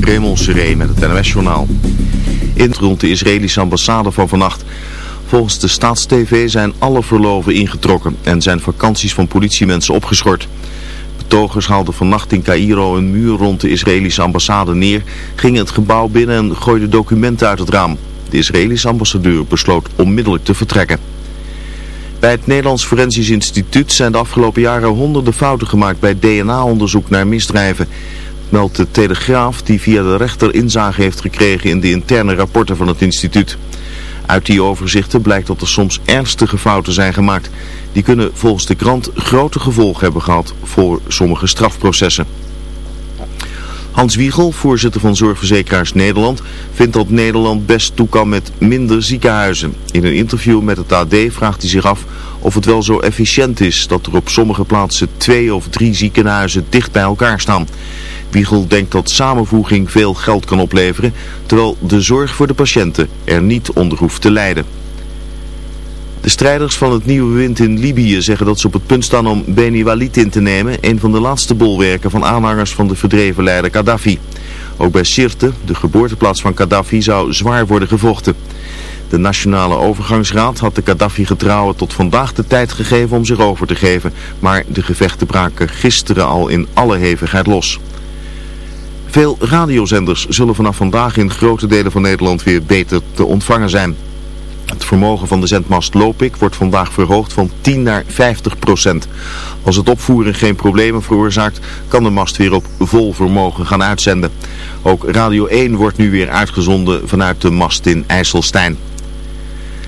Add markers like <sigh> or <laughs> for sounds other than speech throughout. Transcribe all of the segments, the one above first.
Raymond Seré met het NOS-journaal. In rond de Israëlische ambassade van vannacht. Volgens de Staatstv zijn alle verloven ingetrokken en zijn vakanties van politiemensen opgeschort. Betogers haalden vannacht in Cairo een muur rond de Israëlische ambassade neer, gingen het gebouw binnen en gooiden documenten uit het raam. De Israëlische ambassadeur besloot onmiddellijk te vertrekken. Bij het Nederlands Forensisch Instituut zijn de afgelopen jaren honderden fouten gemaakt bij DNA-onderzoek naar misdrijven meldt de Telegraaf die via de rechter inzage heeft gekregen in de interne rapporten van het instituut. Uit die overzichten blijkt dat er soms ernstige fouten zijn gemaakt. Die kunnen volgens de krant grote gevolgen hebben gehad voor sommige strafprocessen. Hans Wiegel, voorzitter van Zorgverzekeraars Nederland, vindt dat Nederland best toe kan met minder ziekenhuizen. In een interview met het AD vraagt hij zich af of het wel zo efficiënt is dat er op sommige plaatsen twee of drie ziekenhuizen dicht bij elkaar staan. Wiegel denkt dat samenvoeging veel geld kan opleveren, terwijl de zorg voor de patiënten er niet onder hoeft te lijden. De strijders van het nieuwe wind in Libië zeggen dat ze op het punt staan om Beni Walid in te nemen, een van de laatste bolwerken van aanhangers van de verdreven leider Gaddafi. Ook bij Sirte, de geboorteplaats van Gaddafi, zou zwaar worden gevochten. De Nationale Overgangsraad had de Gaddafi-getrouwen tot vandaag de tijd gegeven om zich over te geven, maar de gevechten braken gisteren al in alle hevigheid los. Veel radiozenders zullen vanaf vandaag in grote delen van Nederland weer beter te ontvangen zijn. Het vermogen van de zendmast Lopik wordt vandaag verhoogd van 10 naar 50 procent. Als het opvoeren geen problemen veroorzaakt, kan de mast weer op vol vermogen gaan uitzenden. Ook Radio 1 wordt nu weer uitgezonden vanuit de mast in IJsselstein.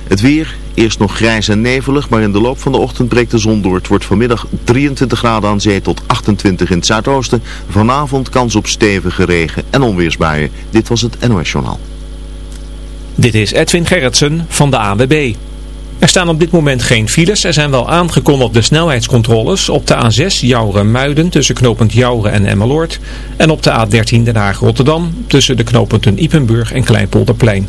Het weer, eerst nog grijs en nevelig, maar in de loop van de ochtend breekt de zon door. Het wordt vanmiddag 23 graden aan zee tot 28 in het zuidoosten. Vanavond kans op stevige regen en onweersbuien. Dit was het NOS Journaal. Dit is Edwin Gerritsen van de ANWB. Er staan op dit moment geen files. Er zijn wel aangekondigde snelheidscontroles op de A6 Jouren-Muiden tussen knooppunt Jouren en Emmeloord. En op de A13 Den Haag-Rotterdam tussen de knooppunten Ipenburg en Kleinpolderplein.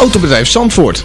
Autobedrijf Zandvoort.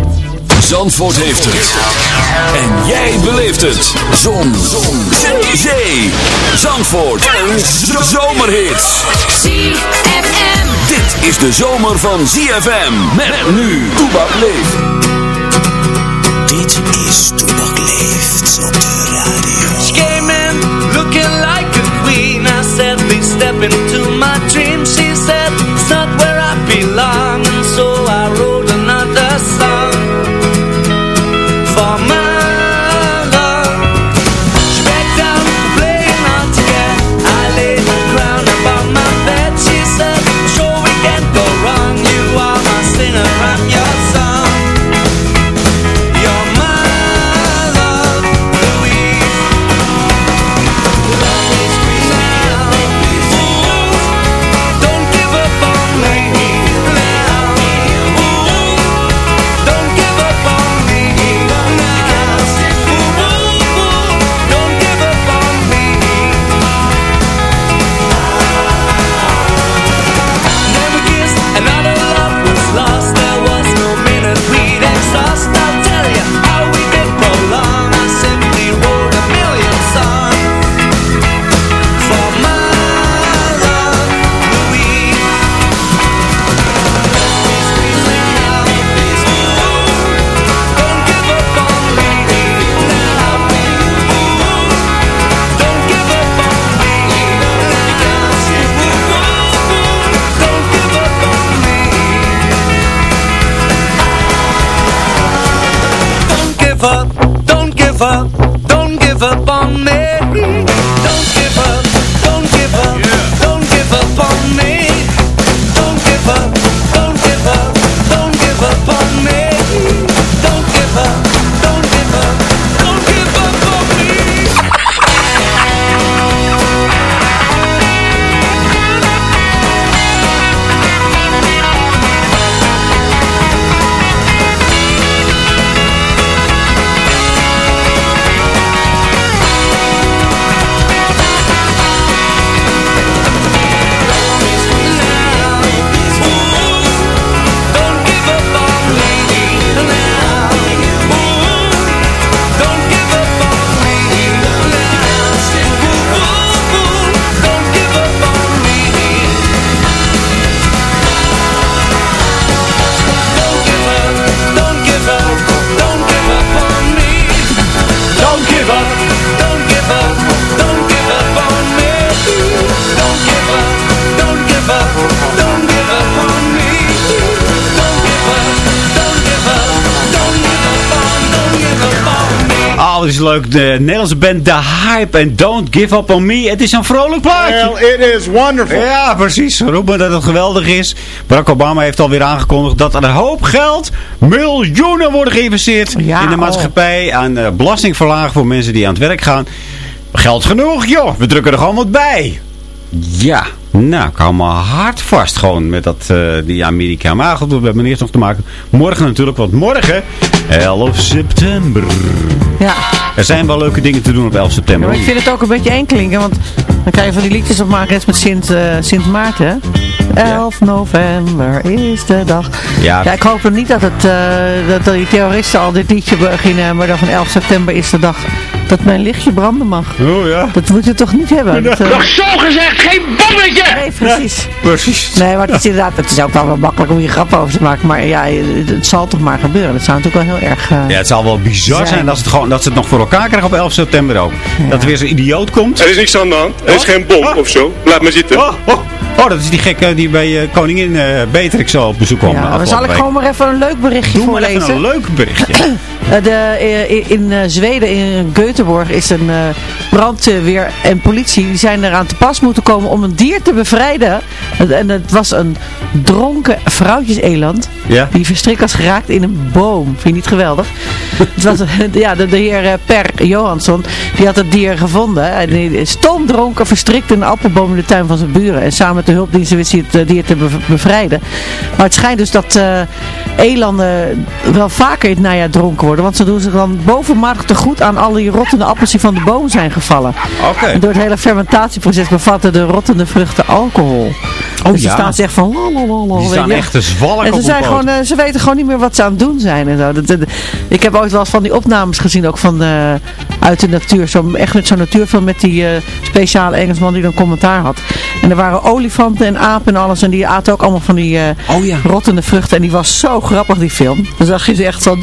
Zandvoort heeft het. En jij beleeft het. Zon. Zon. Zee. Zee. Zandvoort. En zomerhits. ZFM. Dit is de zomer van ZFM. Met nu. Toebak leeft. Dit is Toebak leeft op de radio. She came in looking like a queen. I said, please step into De Nederlandse band The Hype en Don't Give Up On Me. Het is een vrolijk plaatje. Well, it is wonderful. Ja, precies. Roepen dat het geweldig is. Barack Obama heeft alweer aangekondigd dat er een hoop geld, miljoenen worden geïnvesteerd Ja, in de oh. maatschappij. Aan uh, belastingverlagen voor mensen die aan het werk gaan. Geld genoeg, joh. We drukken er gewoon wat bij. Ja, nou, ik hou me hard vast gewoon met dat, eh, die Amerika. Maar goed, we hebben eerst nog te maken. Morgen natuurlijk, want morgen, 11 september. Ja. Er zijn wel leuke dingen te doen op 11 Ja, september. maar ik vind het ook een beetje eng klinken, want dan kan je van die liedjes opmaken, net met Sint, eh, Sint Maarten. 11 november is de dag. Ja. Ja, ik hoop dan niet dat, het, eh, dat die terroristen al dit liedje beginnen, maar dan van 11 september is de dag dat mijn lichtje branden mag. Oh ja. Dat moet je toch niet hebben? Dat, eh, Nog zo gezegd, geen bommetje! nee, precies. Precies. Nee, maar het is inderdaad, het is ook wel wel makkelijk om hier grap over te maken. Maar ja, het zal toch maar gebeuren. Dat zou natuurlijk wel heel erg... eh, Ja, het zal wel bizar zijn, Zijn. dat, ze het gewoon, dat ze het nog voor elkaar krijgen op 11 september ook. Dat er weer zo'n idioot komt. Er is niks aan de hand. Er is geen bom of zo. Laat me zitten. Oh, oh, oh, dat is die gekke die bij eh, koningin eh, Beatrix zo op bezoek kwam. ja, dan zal ik week. gewoon maar even een leuk berichtje Doe maar voorlezen. even een leuk berichtje. <clears throat> Eh, de, eh, in eh, Zweden, in Göteborg, is een brandweer en politie. Die zijn eraan te pas moeten komen om een dier te bevrijden. En het was een dronken vrouwtjeseland. Ja. Die verstrikt was geraakt in een boom. Vind je niet geweldig? <laughs> het was, ja, de, de heer Per Johansson, die had het dier gevonden. En die stoomdronken verstrikt in een appelboom in de tuin van zijn buren. En samen met de hulpdiensten wist hij het dier te bev- bevrijden. Maar het schijnt dus dat elanden wel vaker in het najaar dronken worden. Want ze doen zich dan bovenmatig te goed aan alle rottende appels die van de boom zijn gevallen. Oké. Door het hele fermentatieproces bevatten de rottende vruchten alcohol. Oh dus ja. ze staan ze echt van lalalala. Die staan echt te zwalk En ze, zijn gewoon, eh, ze weten gewoon niet meer wat ze aan het doen zijn. En zo. Dat, dat- ik heb ooit wel eens van die opnames gezien, ook van eh, uit de natuur. Zo, echt met zo'n natuurfilm met die eh, speciale Engelsman die dan commentaar had. En er waren olifanten en apen en alles. En die aten ook allemaal van die Oh ja. rottende vruchten. En die was zo grappig, die film. Dan zag je ze echt zo...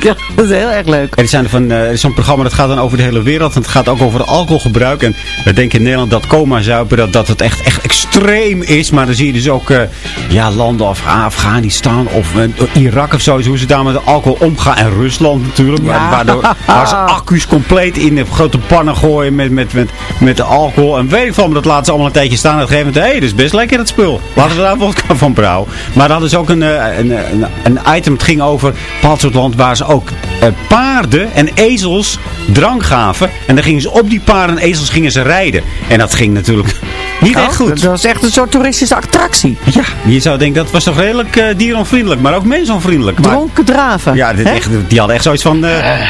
Ja, <laughs> dat is heel erg leuk. Er, zijn van, er is zo'n programma dat gaat dan over de hele wereld. En het gaat ook over alcoholgebruik. En we denken in Nederland dat coma zuipen, dat, dat het echt, echt extreem is. Maar dan zie je dus ook eh, ja, landen als Afghanistan of eh, Irak of zo. Hoe ze daar met de alcohol omgaan. En Rusland natuurlijk. Ja. Waardoor, <laughs> waar ze accu's compleet in de grote pannen gooien met, met, met, met de alcohol. En weet ik van, maar dat laten ze allemaal een tijdje staan. En op een gegeven moment, hé, hey, dat is best lekker het spul. Laten we daar <laughs> vodka van brouwen. Maar dat is ook een, eh, een, een, een item. Het ging over een bepaald soort land waar ze ook paarden en ezels drank gaven. En dan gingen ze op die paarden en ezels gingen ze rijden. En dat ging natuurlijk niet echt Oh, goed. Dat was echt een soort toeristische attractie. Ja, je zou denken dat was toch redelijk eh dieronvriendelijk, maar ook mensonvriendelijk. Maar, Dronken draven. ja, dit echt, die hadden echt zoiets van... eh,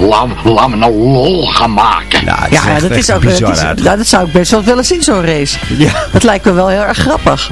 Laat, laat me nou lol gaan maken. nou, Ja, echt- dat echt is ook bizar dat, is, nou, dat zou ik best wel willen zien, zo'n race. Ja. Dat lijkt me wel heel erg grappig.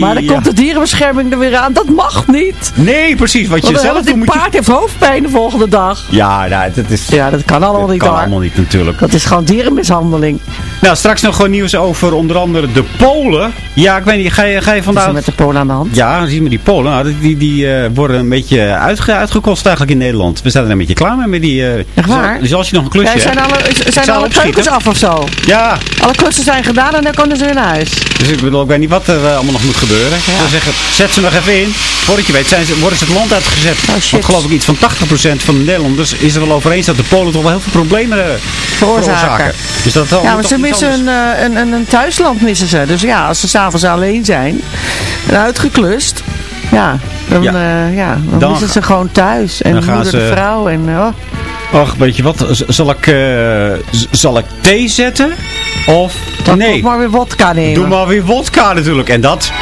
Maar dan komt de dierenbescherming er weer aan. Dat mag niet. Nee, precies. Wat je Want zelf dan doet die moet je... paard heeft hoofdpijn de volgende dag. Ja, nou, dat is... Ja, dat kan allemaal dat niet kan hoor. allemaal niet natuurlijk. Dat is gewoon dierenmishandeling. Nou, straks nog gewoon nieuws over onder andere de Polen. Ja, ik weet niet, ga je, ga je vandaag... met de polen aan de hand? Ja, zie je maar die Polen. Nou, die die, eh, worden een beetje uitge, uitgekost eigenlijk in Nederland. We zijn er een beetje klaar mee met die, eh, Echt waar? Dus als je nog een klusje Ja, zijn alle, zijn alle keukens af of zo? Ja, Alle klussen zijn gedaan en dan kunnen ze weer naar huis. dus ik bedoel, ik weet niet wat er eh, allemaal nog moet gebeuren. Ik zou zeggen, zet ze nog even in. Voordat je weet, zijn ze, worden ze het land uitgezet. Oh, shit. Want geloof ik iets van 80% van de Nederlanders is er wel over eens dat de Polen toch wel heel veel problemen eh, veroorzaken. Dus dat zal Ja, maar missen een, eh, een, een, een thuisland missen ze. Dus ja, als ze s'avonds alleen zijn en uitgeklust, ja, dan, Ja. ja. ja, dan, Dan missen ze gewoon thuis. En moeder de ze- vrouw en oh, Och, weet je wat, z- zal ik, eh, z- zal ik thee zetten? Of, dan nee, moet maar weer wodka nemen. doe maar weer wodka natuurlijk. En dat,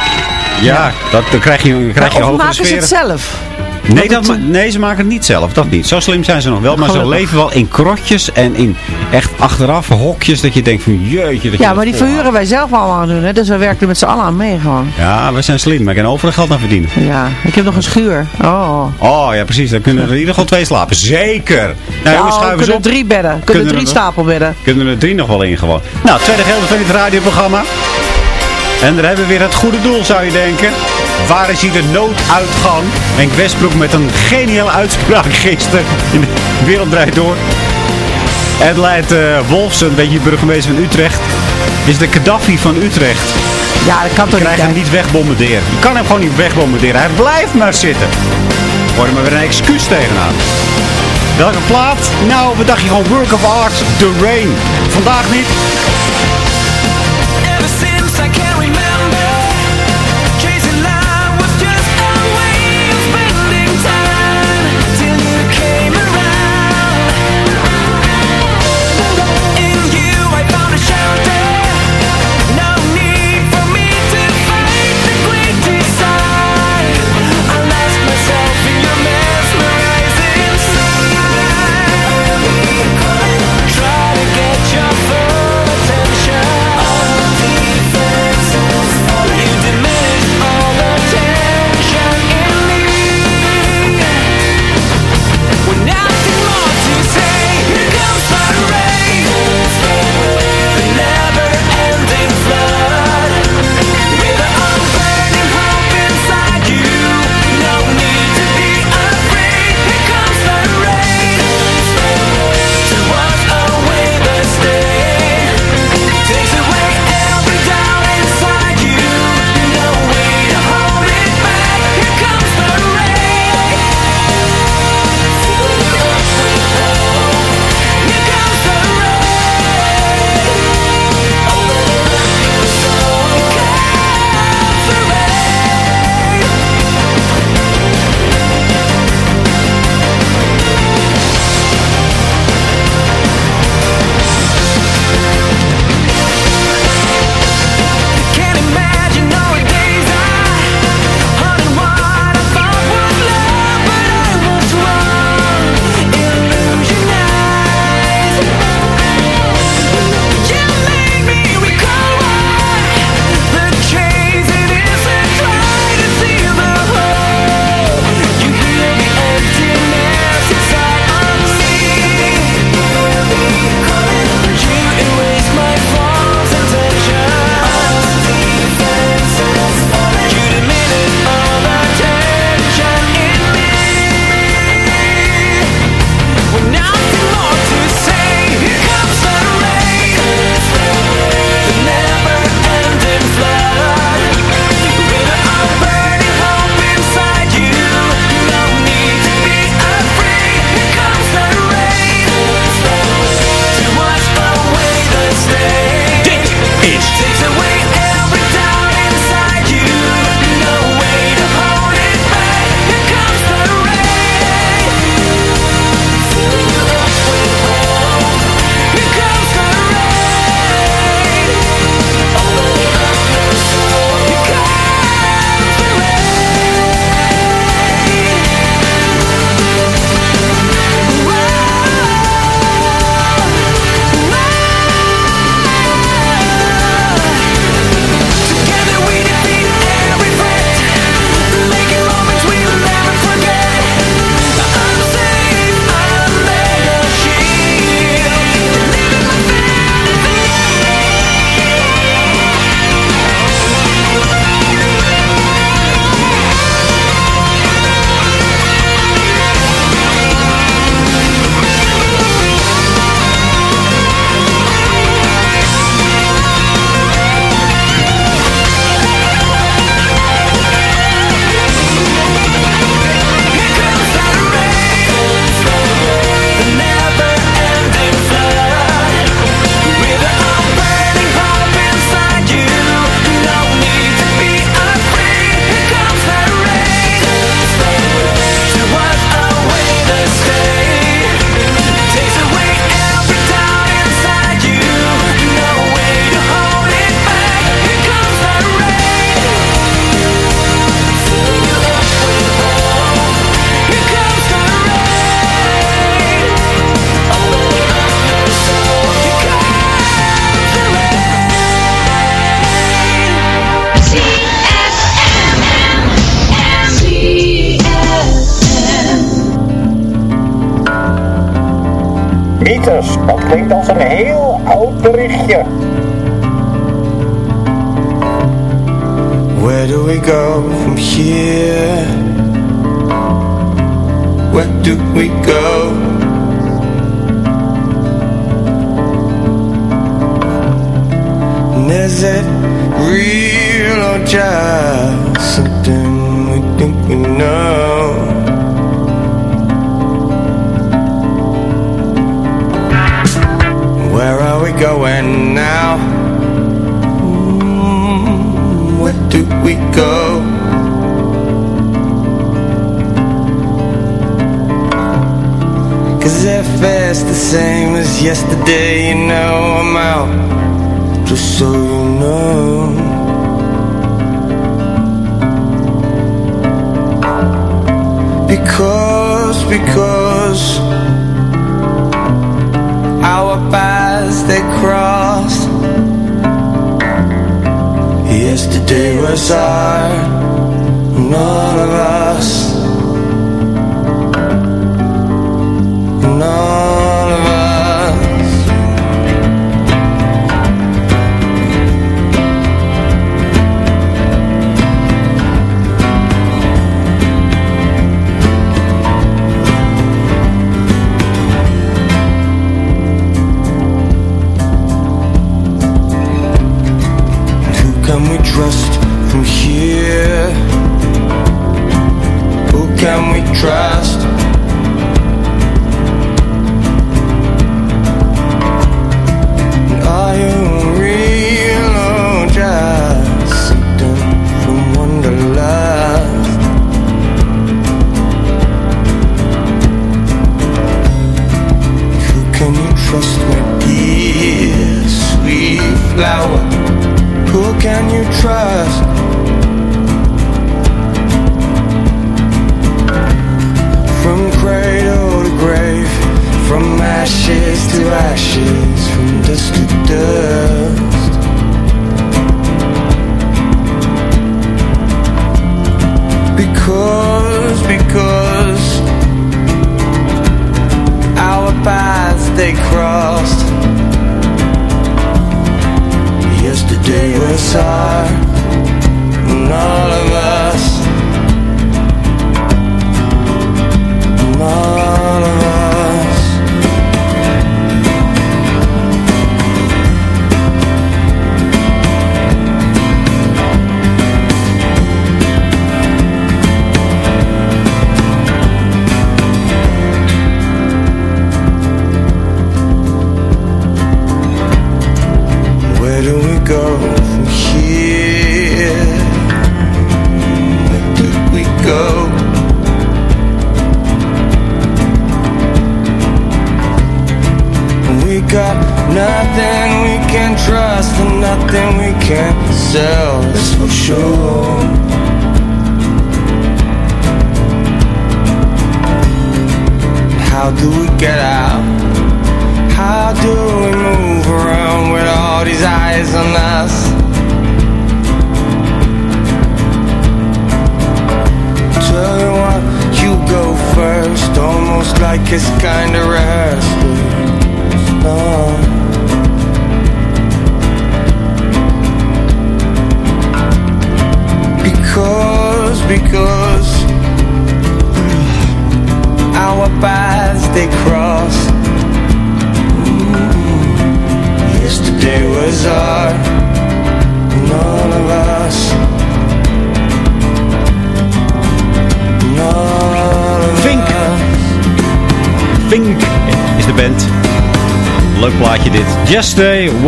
ja, Dat, dan krijg je, dan krijg je Maar of maken ze het zelf? Nee, dat, ma- nee, ze maken het niet zelf. Dat niet. Zo slim zijn ze nog wel. Maar ze leven wel in krotjes en in echt achteraf hokjes. Dat je denkt van jeetje. Dat je Ja, maar die verhuren wij zelf allemaal aan doen. Hè? Dus we werken er met z'n allen aan mee gewoon. Ja, we zijn slim. We kunnen overal geld aan verdienen. Ja, ik heb nog een schuur. Oh. Oh ja, precies. Dan kunnen er in ieder geval twee slapen. Zeker. Nou ja, jongens, we schuiven ze kunnen op. drie bedden. Kunnen, Kunnen drie er- stapelbedden. Kunnen er drie nog wel in gewoon. Nou, tweede gedeelte van dit radioprogramma. En daar hebben we weer het goede doel, zou je denken. Waar is hier de nooduitgang? Henk Westbroek met een geniale uitspraak gisteren in de Wereld Draait Door. Leidt uh, Wolfsen, weet je, burgemeester van Utrecht, is de Gaddafi van Utrecht. Ja, dat kan Je toch krijgt niet. hem niet wegbombarderen. Je kan hem gewoon niet wegbombarderen. Hij blijft maar zitten. Hoor je maar weer een excuus tegenaan. Welke plaat? Nou, we dachten gewoon Work of Art, The Rain. Vandaag niet. It's the same as yesterday, you know I'm out. Just so you know. Because, because our paths they crossed. Yesterday was our, none of us. no.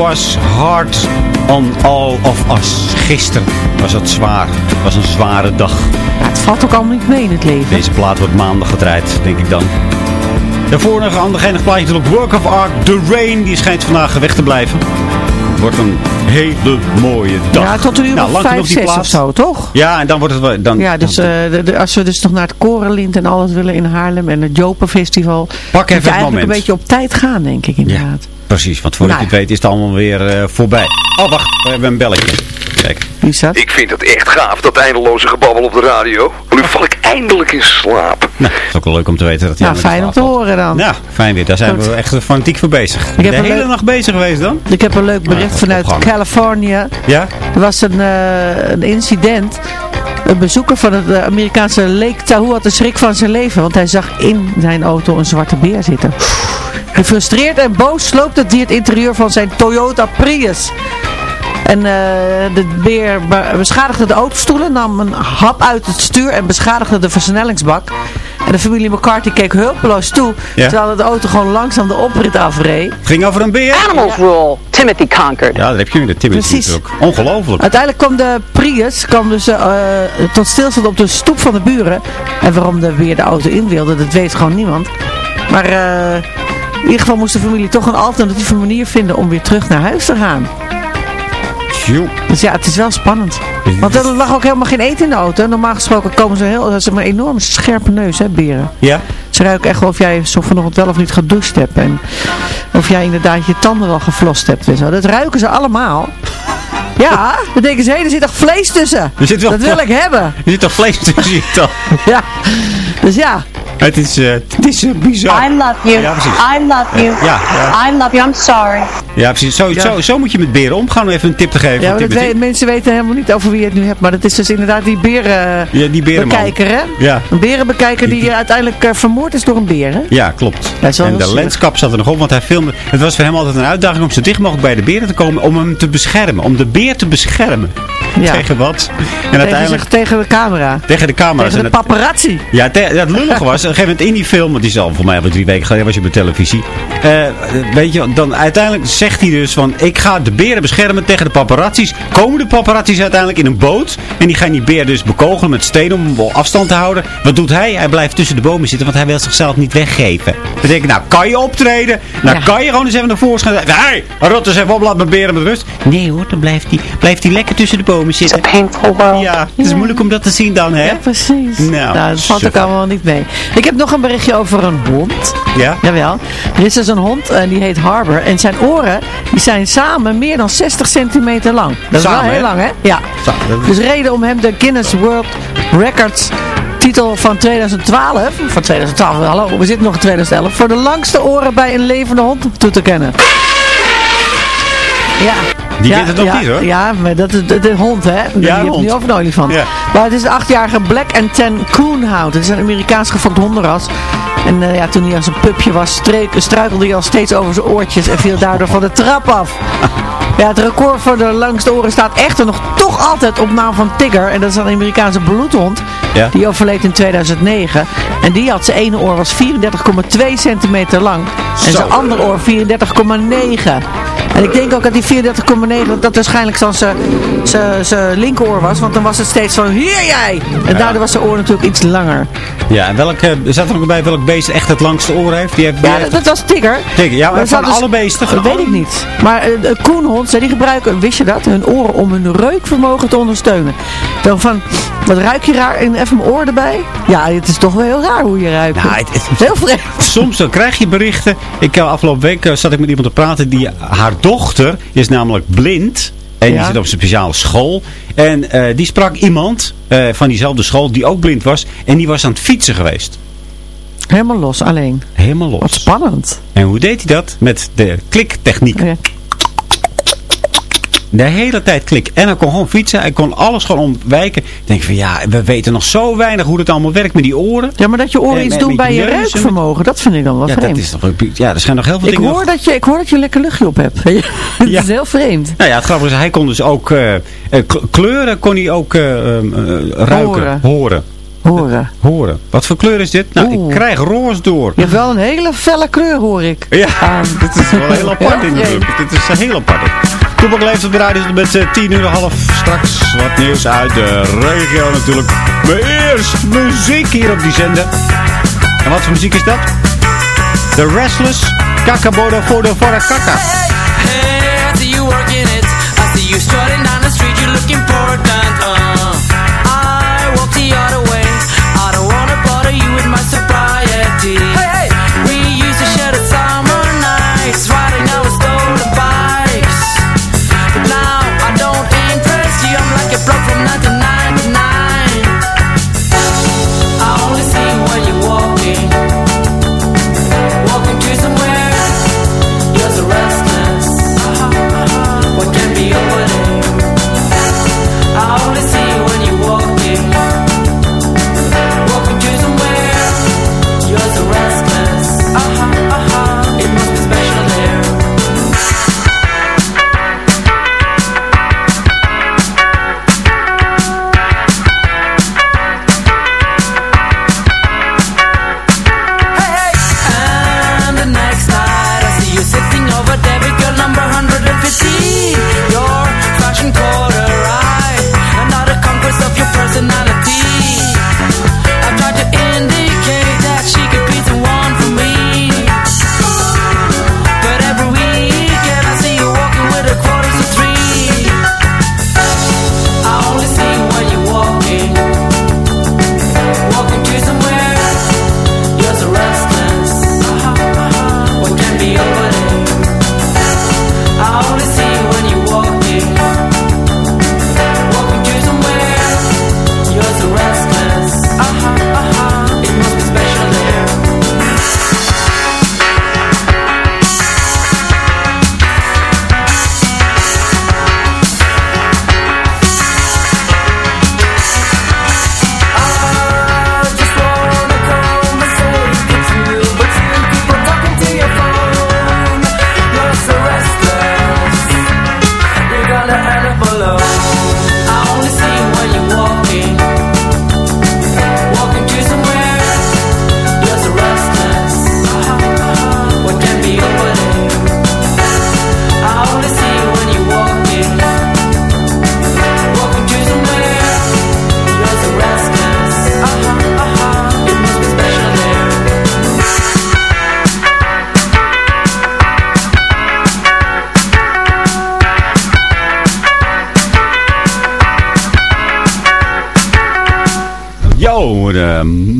Was hard on all of us. Gisteren was het zwaar. Het was een zware dag. Ja, het valt ook allemaal niet mee in het leven. Deze plaat wordt maandag gedraaid, denk ik dan. Daarvoor nog een ander geinig plaatje natuurlijk. Work of Art, The Rain. Die schijnt vandaag weg te blijven. Wordt een hele mooie dag. Ja, tot een uur Nou, of vijf, zes plaat. of zo, toch? Ja, en dan wordt het wel... Dan, Ja, dus dan- eh, de- de- als we dus nog naar het Korenlint en alles willen in Haarlem en het Jopenfestival. Pak even het eigenlijk moment. een beetje op tijd gaan, denk ik inderdaad. Precies, want voordat Nou je het weet is het allemaal weer eh, voorbij. Oh, wacht, we hebben een belletje. Kijk. Wie is dat? Ik vind het echt gaaf, dat eindeloze gebabbel op de radio. Nu val ik eindelijk in slaap. Nou, dat is ook wel leuk om te weten dat hij Nou, fijn om te horen dan. Ja, fijn weer. Daar zijn we echt fanatiek voor bezig. Ik heb de hele leuk- nacht bezig geweest dan? Ik heb een leuk bericht Ah, vanuit opgang. Californië. Ja? Er was een, eh, een incident. Een bezoeker van het eh, Amerikaanse Lake Tahoe had de schrik van zijn leven. Want hij zag in zijn auto een zwarte beer zitten. Gefrustreerd en boos sloopt het dier het interieur van zijn Toyota Prius. En eh, de beer be- beschadigde de autostoelen, nam een hap uit het stuur en beschadigde de versnellingsbak. En de familie McCarthy keek hulpeloos toe, Ja. terwijl de auto gewoon langzaam de oprit afreed. Het ging over een beer. Animals rule. Timothy conquered. Ja, daar heb je weer de Timothy Precies. natuurlijk. Ongelooflijk. Uiteindelijk kwam de Prius kwam dus, eh, tot stilstand op de stoep van de buren. En waarom de weer de auto in wilde, dat weet gewoon niemand. Maar eh, in ieder geval moest de familie toch een alternatieve manier vinden om weer terug naar huis te gaan. Dus ja, het is wel spannend. Want er lag ook helemaal geen eten in de auto. Normaal gesproken komen ze heel, ze hebben een enorme scherpe neus, hè, beren. Ja? Ze ruiken echt wel of jij zo vanochtend wel of niet gedoucht hebt. En of jij inderdaad je tanden wel geflost hebt en zo. Dat ruiken ze allemaal. Ja, <laughs> dan denken ze, hé, er zit toch vlees tussen. Er zit wel dat wil ik hebben. <laughs> Er zit toch vlees tussen je tand? Ja, dus ja. Het is, eh, het is eh, bizar. I love you. Ja, precies. I love you. Ja, ja. I love you. I'm sorry. Ja, precies. Zo, Ja. Zo, zo moet je met beren omgaan. Om even een tip te geven. Ja, weet- mensen weten helemaal niet over wie je het nu hebt. Maar dat is dus inderdaad die beren, Ja, die berenman. bekijker, hè? Ja. Een berenbekijker die eh, uiteindelijk vermoord is door een beer, hè? Ja, klopt. En de zielig. lenskap zat er nog op, want hij filmde. Het was voor hem altijd een uitdaging om zo dicht mogelijk bij de beren te komen. Om hem te beschermen. Om de beer te beschermen. Ja. <laughs> Tegen wat? En Tegen, uiteindelijk zich, tegen de camera. tegen de camera's. Tegen En de het- paparazzi. Ja, te- het lullige was, <laughs> op een gegeven moment in die film, want die is al voor mij al drie weken geleden, was je op de televisie. Eh, weet je, dan uiteindelijk zegt hij dus van, ik ga de beren beschermen tegen de paparazzis. Komen de paparazzis uiteindelijk in een boot en die gaan die beer dus bekogelen met stenen om afstand te houden. Wat doet hij? Hij blijft tussen de bomen zitten, want hij wil zichzelf niet weggeven. Dan denk ik, nou kan je optreden? Nou Ja. kan je gewoon eens even naar voren gaan. Hé, hey, rot eens even op, laat mijn beren met rust. Nee hoor, dan blijft hij blijft hij lekker tussen de bomen zitten. It's a painful world. Ja, het is moeilijk om dat te zien dan, hè? Ja, precies. Nou, Nou, dat valt ook allemaal niet mee. Ik heb nog een berichtje over een hond. Ja? Jawel. Er is dus een hond en die heet Harbor. En zijn oren die zijn samen meer dan 60 centimeter lang. Dat is wel heel hè? lang, hè? Ja. Samen, Dus reden om hem de Guinness World Records titel van 2012, van 2012, hallo, we zitten nog in 2011, voor de langste oren bij een levende hond toe te kennen. Ja. Die ja, kent het nog ja, niet, hoor. Ja, maar dat is de, de hond, hè? Die Ja, heb nu over een olifant. Ja. Maar het is een achtjarige Black and Tan Coonhound. Het is een Amerikaans gefokt hondenras. En eh, ja, toen hij als een pupje was, streek, struikelde hij al steeds over zijn oortjes en viel daardoor van de trap af. <laughs> Ja, het record voor de langste oren staat echter nog toch altijd op naam van Tigger. En dat is een Amerikaanse bloedhond. Ja. Die overleed in 2009. En die had zijn ene oor was 34,2 centimeter lang. En Zo. zijn andere oor 34,9. En ik denk ook dat die 34,9 dat dat waarschijnlijk dan zijn- linkeroor was. Want dan was het steeds van, hier jij! En daardoor was zijn oor natuurlijk iets langer. Ja, en welke, er zat er nog bij welk beest echt het langste oor heeft? Die heeft die Ja, dat, dat was Tigger. Tigger, ja, maar van zat dus- alle beesten? Dat weet ik niet. Maar uh, koenhond, die gebruiken, wist je dat, hun oren om hun reukvermogen te ondersteunen. Dan van, wat ruik je raar en even mijn oor erbij? Ja, het is toch wel heel raar hoe je ruikt. Nou, het- het- heel vreemd. Soms dan krijg je berichten. Ik eh, afgelopen week eh, zat ik met iemand te praten. Die, haar dochter is namelijk blind. En die zit op een speciale school. En eh, die sprak iemand eh, van diezelfde school die ook blind was. En die was aan het fietsen geweest. Helemaal los, alleen. Helemaal los. Wat spannend. En hoe deed hij dat? Met de kliktechniek. Ja. De hele tijd klik. En hij kon gewoon fietsen. Hij kon alles gewoon ontwijken. Ik denk van ja, we weten nog zo weinig hoe het allemaal werkt met die oren. Ja, maar dat je oren En iets doen bij je reukvermogen, dat vind ik dan wel Ja, vreemd. dat is toch, ja, er zijn nog heel veel ik, dingen. hoor dat je, ik hoor dat je een lekker luchtje op hebt. Het <laughs> Ja. is heel vreemd. Nou ja, het grappige is, hij kon dus ook eh, eh, kleuren kon hij ook eh, ruiken. Horen. Horen. Horen. Horen. Wat voor kleur is dit? Nou, Oeh. ik krijg roos door. Je hebt wel een hele felle kleur, hoor ik. Ja, <laughs> dit is wel heel apart in natuurlijk. Dit is heel apart. Toepak leeft op de radio met eh, 10 uur en half. Straks wat nieuws uit de regio natuurlijk. Maar eerst muziek hier op die zender. En wat voor muziek is dat? The Restless Kakabodo Fodo Fora Kaka. Hey, I see you working it. I see you strutting down the street. You're looking important.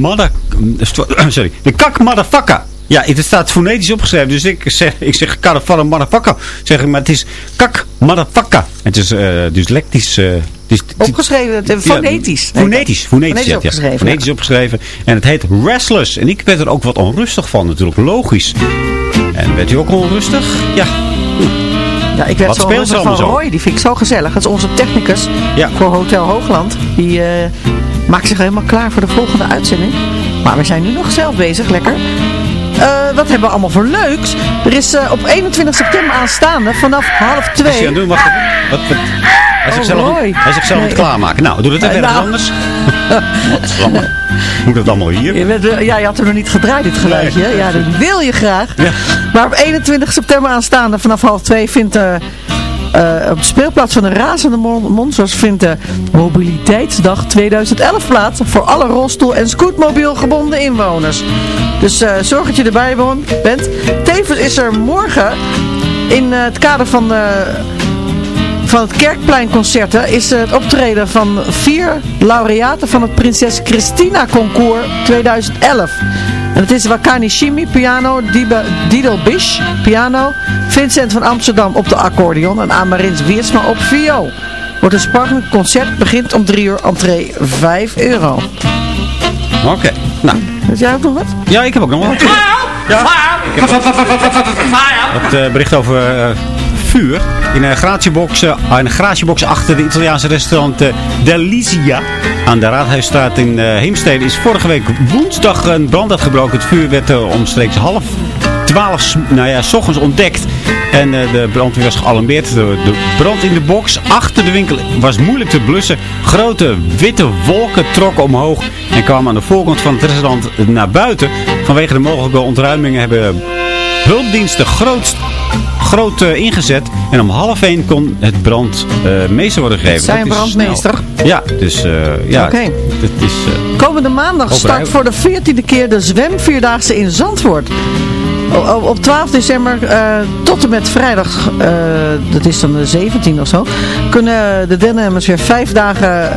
Mother, <clears throat> sorry, de kak motherfucker. Ja, het staat fonetisch opgeschreven, dus ik zeg, ik zeg caravan motherfucker, zeg ik, maar het is kak motherfucker. Het is uh, dyslectisch, uh, het is, Opgeschreven, het, fonetisch. Ja, fonetisch, fonetisch, ja, opgeschreven. Fonetisch ja. opgeschreven. En het heet Restless. En ik werd er ook wat onrustig van natuurlijk, logisch. En werd u ook onrustig? Ja. Ja, ik werd Wat zo speelt onrustig van? Roy, die vind ik zo gezellig. Dat is onze technicus voor Hotel Hoogland. Die uh, maakt zich helemaal klaar voor de volgende uitzending. Maar we zijn nu nog zelf bezig, lekker. Uh, wat hebben we allemaal voor leuks? Er is uh, op 21 september aanstaande vanaf half Wat is twee. doen? Wacht even. Wat, wat, hij Oh, hij aan het klaarmaken. Nou, doe het even Eh, <laughs> ergens nou. anders. Wat jammer. Moet dat allemaal hier? Je, bent, eh, ja, je had er nog niet gedraaid, dit geluidje. Ja, dat wil je graag. Ja. Maar op 21 september aanstaande vanaf half twee vindt... eh, op de speelplaats van de Razende Mon- Monsters vindt de Mobiliteitsdag 2011 plaats voor alle rolstoel- en scootmobiel gebonden inwoners. Dus eh, zorg dat je erbij bent. Tevens is er morgen in eh, het kader van van het Kerkpleinconcerten is het optreden van vier laureaten van het Prinses Christina Concours 2011. En het is Wakani Shimi, piano, Diba- Didel Bish, piano, Vincent van Amsterdam op de accordeon en Amarins Wiersma op viool. Wordt een spannend concert, begint om 3 uur, entree 5 euro. Oké. Nou. Heb jij ook nog wat? Ja, ik heb ook nog wat. Ja. Ik heb wat eh, bericht over eh, vuur. In een gratiebox, eh, een gratiebox achter de Italiaanse restaurant eh, Delizia aan de Raadhuisstraat in eh, Heemstede is vorige week woensdag een brand uitgebroken. Het vuur werd eh, omstreeks half twaalf, s- nou ja, s ochtends ontdekt. En eh, de brandweer was gealarmeerd. De, de brand in de box achter de winkel was moeilijk te blussen. Grote witte wolken trokken omhoog en kwamen aan de voorkant van het restaurant naar buiten. Vanwege de mogelijke ontruimingen hebben hulpdiensten groot, groot eh, ingezet. En om half één kon het brand eh, worden gegeven. Zijn brandmeester. snel. Ja, dus eh, ja, Oké. is... Komende maandag start voor de 14e keer de zwemvierdaagse in Zandvoort. O- Op 12 december tot en met vrijdag, dat is dan de 17 of zo, kunnen de deelnemers weer vijf dagen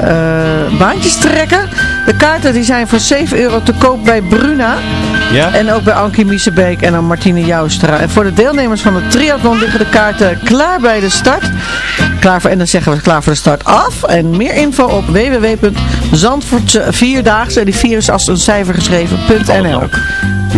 baantjes trekken. De kaarten die zijn voor 7 euro te koop bij Bruna. Ja? En ook bij Ankie Miesebeek en dan Martine Joustra. En voor de deelnemers van de triathlon liggen de kaarten klaar bij de start. Klaar voor, en dan zeggen we klaar voor de start af. En meer info op www.zandvoortvierdaagse, en die vier is als een cijfer geschreven.nl.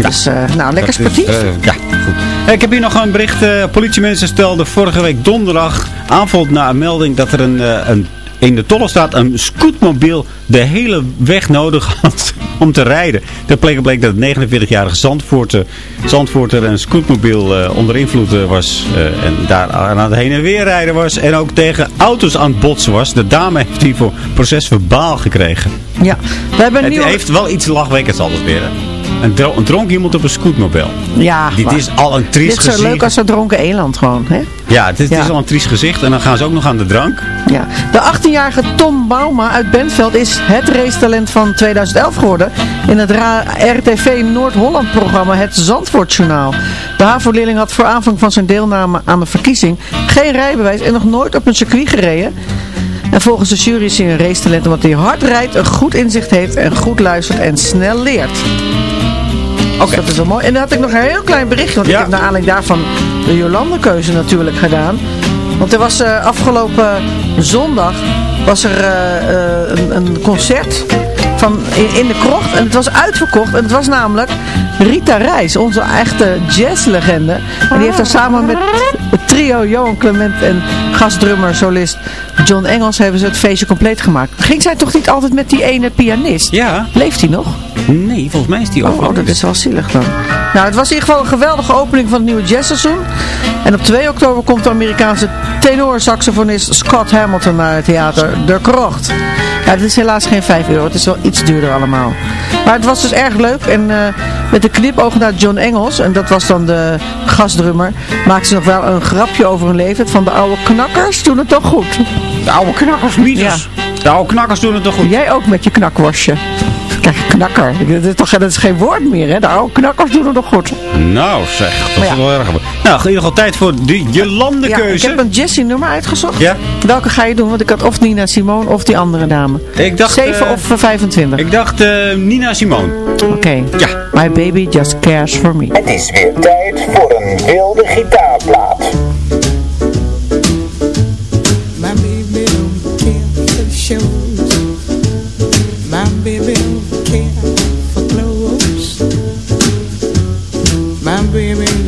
Dus, eh, nou, lekker Dat is, sportief. eh, ja, goed. Ik heb hier nog een bericht. eh politiemensen stelden vorige week donderdag aanval na een melding dat er een, eh, een in de Tollenstraat een scootmobiel de hele weg nodig had <laughs> om te rijden. Ter plekke bleek dat het 49-jarige Zandvoorter, Zandvoorter een scootmobiel eh, onder invloed eh, was. eh, en daar aan het heen en weer rijden was. En ook tegen auto's aan het botsen was. De dame heeft hiervoor proces verbaal gekregen. Ja, we hebben een Het heeft wel iets lachwekkends altijd weer. hè. Een, dro een dronken iemand op een scootmobiel. Ja, Dit is al een triest Dit is zo gezicht. leuk als een dronken eland gewoon, hè? Ja, dit Ja. is al een triest gezicht. En dan gaan ze ook nog aan de drank. Ja. De 18-jarige Tom Bauma uit Bentveld is het racetalent van 2011 geworden in het RTV Noord-Holland programma Het Zandvoortjournaal. De HAVO-leerling had voor aanvang van zijn deelname aan de verkiezing geen rijbewijs en nog nooit op een circuit gereden. En volgens de jury is hij een racetalent omdat hij hard rijdt, een goed inzicht heeft en goed luistert en snel leert. Oké. Dat is wel mooi. En dan had ik nog een heel klein berichtje, want ik heb naar aanleiding daarvan de Jolande-keuze natuurlijk gedaan. Want er was eh, afgelopen zondag was er eh, eh, een, een concert van, in, de krocht en het was uitverkocht. En het was namelijk Rita Reis, onze echte jazzlegende. En die heeft daar samen met het trio Johan Clement en gastdrummer, solist John Engels hebben ze het feestje compleet gemaakt. Ging zij toch niet altijd met die ene pianist? Ja. Leeft hij nog? Nee, volgens mij is die ook Oh, dat is wel zielig dan. Nou, het was in ieder geval een geweldige opening van het nieuwe jazzseizoen. En op 2 oktober komt de Amerikaanse tenor-saxofonist Scott Hamilton naar het theater De Krocht. Ja, het is helaas geen 5 euro. Het is wel iets duurder allemaal. Maar het was dus erg leuk. En eh, met de knipoog naar John Engels, en dat was dan de gastdrummer, maakte ze nog wel een grapje over hun leeftijd. Van de oude knakkers doen het toch goed. De oude knakkers, mieters. De oude knakkers doen het toch goed. Jij ook met je knakworstje. Krijg je knakker. Dat is, toch, dat is geen woord meer, hè? Nou, knakkers doen het nog goed. Nou zeg, dat is ja. wel erg. Nou, in ieder geval tijd voor de Ja, Jolande-keuze. ik heb een Jessie nummer uitgezocht. Ja. Welke ga je doen? Want ik had of Nina Simone of die andere dame. Ik dacht, 7 eh, of eh, 25? Ik dacht eh, Nina Simone. Oké. Ja. My baby just cares for me. Het is weer tijd voor een wilde gitaarplaat. Baby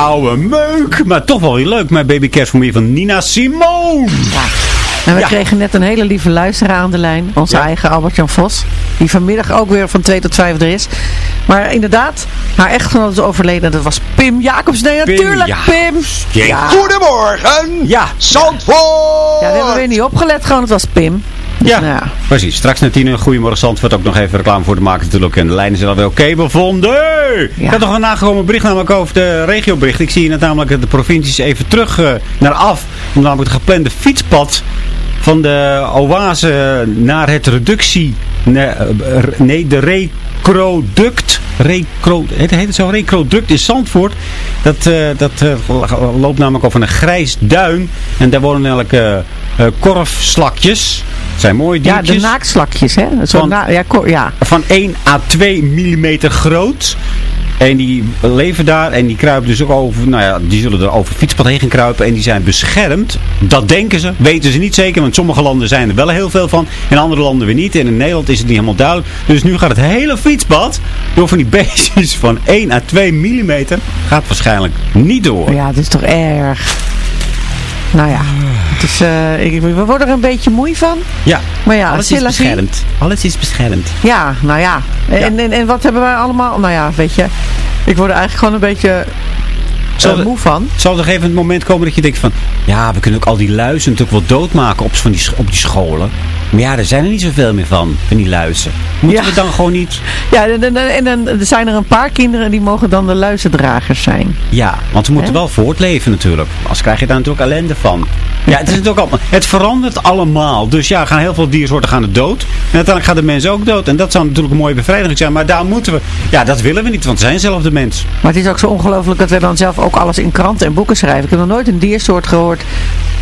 oude meuk. Maar toch wel weer leuk. Mijn baby kerst voor van Nina Simone. En we Ja. kregen net een hele lieve luisteraar aan de lijn. Onze eigen Albert-Jan Vos. Die vanmiddag ook weer van 2 tot 5 er is. Maar inderdaad, haar echtgenoot is overleden. Dat was Pim Jacobs. Nee, Pim natuurlijk. Pim. Ja. Goedemorgen, Ja. Zandvoort! Ja, we hebben weer niet opgelet. Gewoon, het was Pim. Ja, nou ja. precies. Straks na tien uur. Goedemorgen Zandvoort. Ook nog even reclame voor te maken natuurlijk. En de lijnen zijn alweer oké bevonden. Ik had nog een nagekomen bericht namelijk over de regiobericht. Ik zie net namelijk de provincies even terug eh, naar af. Om namelijk het geplande fietspad van de oase naar het reductie... Nee, eh, nee de recroduct... Recro, het heet het zo? Recroduct in Zandvoort. Dat, eh, dat loopt namelijk over een grijs duin. En daar wonen eh, korfslakjes. Dat zijn mooie Ja, diertjes. de naakslakjes, hè? Zo Van- na- ja, ja. Van 1 à 2 millimeter groot. En die leven daar en die kruipen dus ook over, nou ja, die zullen er over fietspad heen gaan kruipen. En die zijn beschermd. Dat denken ze, weten ze niet zeker. Want sommige landen zijn er wel heel veel van. En andere landen weer niet. En in Nederland is het niet helemaal duidelijk. Dus nu gaat het hele fietspad door van die <laughs> beestjes van 1 à 2 millimeter. Gaat waarschijnlijk niet door. Ja, het is toch erg. Nou ja, het is, eh, ik, we worden er een beetje moe van. Ja, Maar ja, alles is beschermd. Alles is beschermd. Ja, nou ja. En, en, en wat hebben wij allemaal? Nou ja, weet je. Ik word er eigenlijk gewoon een beetje eh, Zal er- moe van. Zal er een gegeven moment komen dat je denkt van... Ja, we kunnen ook al die luizen natuurlijk wel doodmaken op, van die, op die scholen. Maar ja, er zijn er niet zoveel meer van, van die luizen. Moeten Ja. we dan gewoon niet... Ja, en, dan zijn er een paar kinderen die mogen dan de luizendragers zijn. Ja, want we moeten wel voortleven natuurlijk. Anders krijg je daar natuurlijk ellende van. Ja, het, is natuurlijk allemaal, het verandert allemaal. Dus ja, gaan heel veel diersoorten gaan er dood. En uiteindelijk gaan de mensen ook dood. En dat zou natuurlijk een mooie bevrijding zijn. Maar daar moeten we... Ja, dat willen we niet, want we zijn zelf de mens. Maar het is ook zo ongelooflijk dat we dan zelf ook alles in kranten en boeken schrijven. Ik heb nog nooit een diersoort gehoord,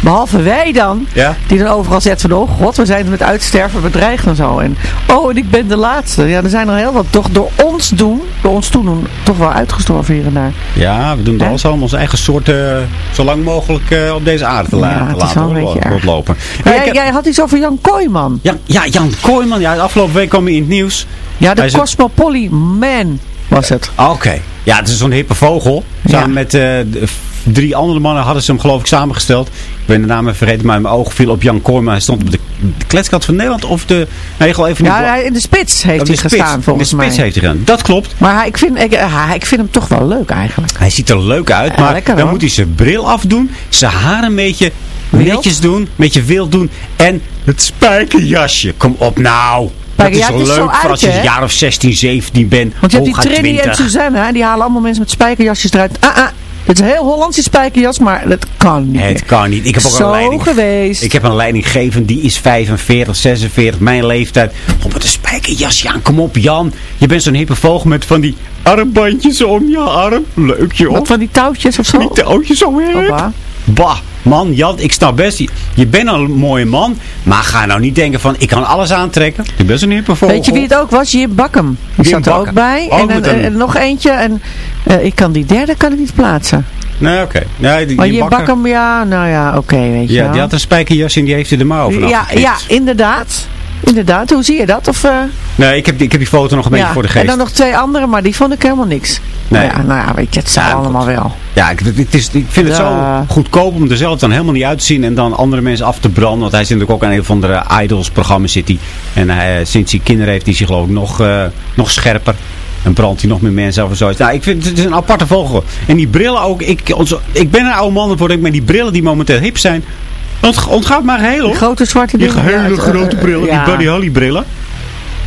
behalve wij dan, Ja? die dan overal zet van, oh god, we zijn met uitsterven bedreigd en zo. En, oh, en ik ben de laatste. Ja, er zijn er heel wat toch door ons doen, door ons toedoen, toch wel uitgestorven hier en daar. Ja, we doen het alles om onze eigen soort eh, zo lang mogelijk eh, op deze aarde te Ja, laten, erg. rondlopen. Maar jij, ik heb- jij had iets over Jan Kooijman. ja, ja, Jan Kooijman. Ja, de afgelopen week kwam hij in het nieuws. Ja, de Hij is het- Cosmopoly Man was het. Oké. Ja, het is zo'n hippe vogel. Samen Ja. met eh, de f- drie andere mannen hadden ze hem geloof ik samengesteld. Ik ben de naam vergeten, maar mijn oog viel op Jan Kooijman. Hij stond op de, de kletskant van Nederland of de... Nee, gewoon even Ja, in de spits heeft Oh, de hij spits. gestaan volgens de mij. spits heeft hij gedaan. Dat klopt. Maar hij, ik, vind, ik, hij- ik vind hem toch wel leuk eigenlijk. Hij ziet er leuk uit, Ja, maar lekker, dan hoor. moet hij zijn bril afdoen, zijn haar een beetje Wild? netjes doen, een beetje wild doen en het spijkerjasje. Kom op nou. Dat is zo leuk voor uit, als je een jaar of 16, 17 bent. Want je hebt die Trini en 20. Suzanne, hè, die halen allemaal mensen met spijkerjasjes eruit. Ah, ah, dit is een heel Hollandse spijkerjas, maar dat kan niet. Het kan niet. Ik heb ook Zo een leiding. geweest. Ik heb een leidinggevend die is 45, 46, mijn leeftijd. Kom met een spijkerjasje aan. Kom op Jan. Je bent zo'n hippe vogel met van die armbandjes om je arm. Leuk joh. Wat van die touwtjes of zo? Die touwtjes zo hip. Bah, man, Jan, ik snap best. Je, je bent al een mooie man. Maar ga nou niet denken van, ik kan alles aantrekken. Je bent zo'n hippe vogel. Weet je wie het ook was? Jim Bakkum. Die Jim zat er ook bij. Ook en, met en, een- en nog eentje. En eh, ik kan die derde kan ik niet plaatsen. Nee, oké. Nee, die, Maar bakker- Bakkum, ja, nou ja, oké, weet je Ja, wel. die had een spijkerjas en die heeft er de mouw van ja, ja, inderdaad. Inderdaad. Hoe zie je dat? Of, eh, Nee, ik heb, die, ik heb die foto nog een beetje voor de geest. En dan nog twee andere, maar die vond ik helemaal niks. Nee. Nou ja, nou ja, weet je, het Ja, allemaal wel. Ja, ik, het is, ik vind het zo goedkoop om er zelf dan helemaal niet uit te zien en dan andere mensen af te branden. Want hij zit natuurlijk ook aan een van de Idols programma zit hij. En hij, sinds hij kinderen heeft, is hij geloof ik nog, eh, nog scherper. En brandt hij nog meer mensen af en zo. Nou, ik vind het is een aparte vogel. En die brillen ook. Ik, onze, ik ben een oude man geworden, maar die brillen die momenteel hip zijn. Ont- ontgaat maar Die hoor. grote zwarte Die dingen. hele Ja, het, grote eh, brillen, ja. die Buddy Holly brillen.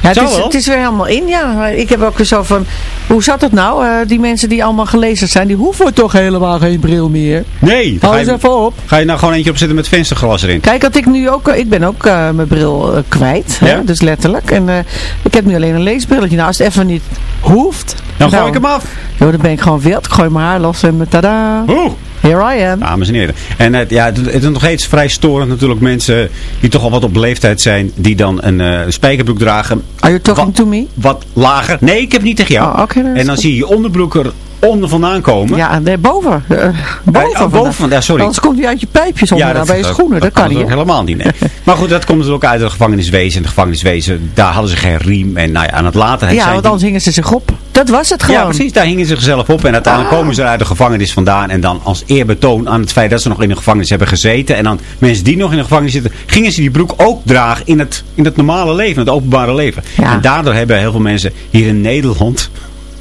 Ja, het, is, het is weer helemaal in, ja. Maar Ik heb ook zo van, hoe zat het nou? Eh, die mensen die allemaal gelezen zijn, die hoeven toch helemaal geen bril meer. Nee, Hou eens even op. ga je nou gewoon eentje opzetten met vensterglas erin. Kijk, dat ik nu ook, eh, ik ben ook eh, mijn bril eh, kwijt. Ja? Hè? Dus letterlijk. En eh, ik heb nu alleen een leesbrilletje. Nou, als het even niet hoeft. Dan gooi nou, ik hem af. joh, dan ben ik gewoon wild. Ik gooi mijn haar los en tada. Oeh. Here I am. Dames en heren. En het, ja, het, het is nog steeds vrij storend natuurlijk mensen die toch al wat op leeftijd zijn. Die dan een eh, spijkerbroek dragen. Are you talking wat, to me? Wat lager. Nee, ik heb niet tegen jou. Oh, en dan zie je je onderbroek er onder vandaan komen. Ja, nee, boven. Eh, boven, oh, boven ja, sorry. Anders komt hij uit je pijpjes onder dat- bij je schoenen. Dat, kan niet. ook hè? helemaal niet. Nee. <laughs> maar goed, dat komt natuurlijk uit het gevangeniswezen. En het gevangeniswezen, daar hadden ze geen riem. En nou ja, aan het later Ja, zijn want anders hingen ze zich op. Dat was het gewoon. Ja, precies. Daar hingen ze zichzelf op. En uiteindelijk komen ze er uit de gevangenis vandaan. En dan als eerbetoon aan het feit dat ze nog in de gevangenis hebben gezeten. En dan mensen die nog in de gevangenis zitten, gingen ze die broek ook dragen in het, in het normale leven, het openbare leven. Ja. En daardoor hebben heel veel mensen hier in Nederland,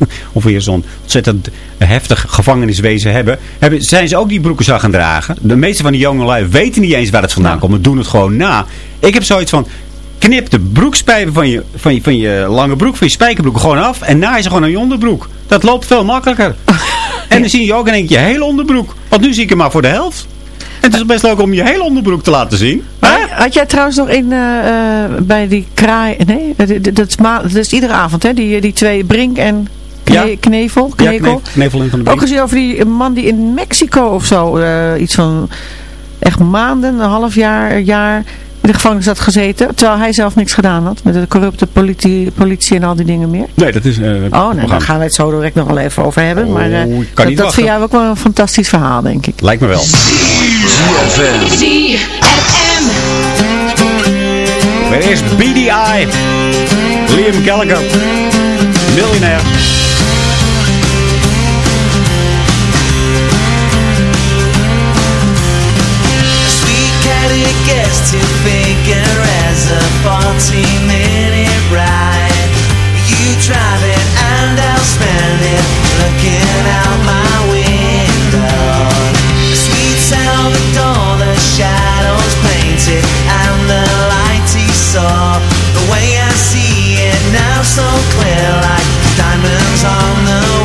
<laughs> of hier zo'n ontzettend heftig gevangeniswezen hebben, hebben, zijn ze ook die broeken zo gaan dragen. De meeste van die jongelui weten niet eens waar het vandaan komt, maar doen het gewoon na. Ik heb zoiets van, knip de broekspijpen van je, van, je, van je lange broek, van je spijkerbroek gewoon af. En naai ze gewoon aan je onderbroek. Dat loopt veel makkelijker. <laughs> en dan zie je ook in één keer je hele onderbroek. Want nu zie ik hem maar voor de helft. En het is best leuk om je hele onderbroek te laten zien. Maar had jij trouwens nog in eh, eh, bij die kraai... Nee, dat, dat, is, dat is iedere avond, hè? Die, die twee Brink en kne, Ja. Knevel. Ja, Knekel. kne- knevel in van de Ook gezien over die man die in Mexico of zo, eh, iets van echt maanden, een half jaar, een jaar, de gevangenis had gezeten. Terwijl hij zelf niks gedaan had. Met de corrupte politie, politie en al die dingen meer. Nee, dat is... eh, Oh, nee, daar gaan we het zo direct nog wel even over hebben. Oh, maar eh, dat, niet dat vind jij ook wel een fantastisch verhaal, denk ik. Lijkt me wel. ZFM. Maar eerst BDI. Liam Gallagher. Miljonair. Gets to figure a 40 minute ride. You drive it and I'll spend it looking out my window. Sweet Salvador, the shadows painted and the. The way I see it now so clear like diamonds on the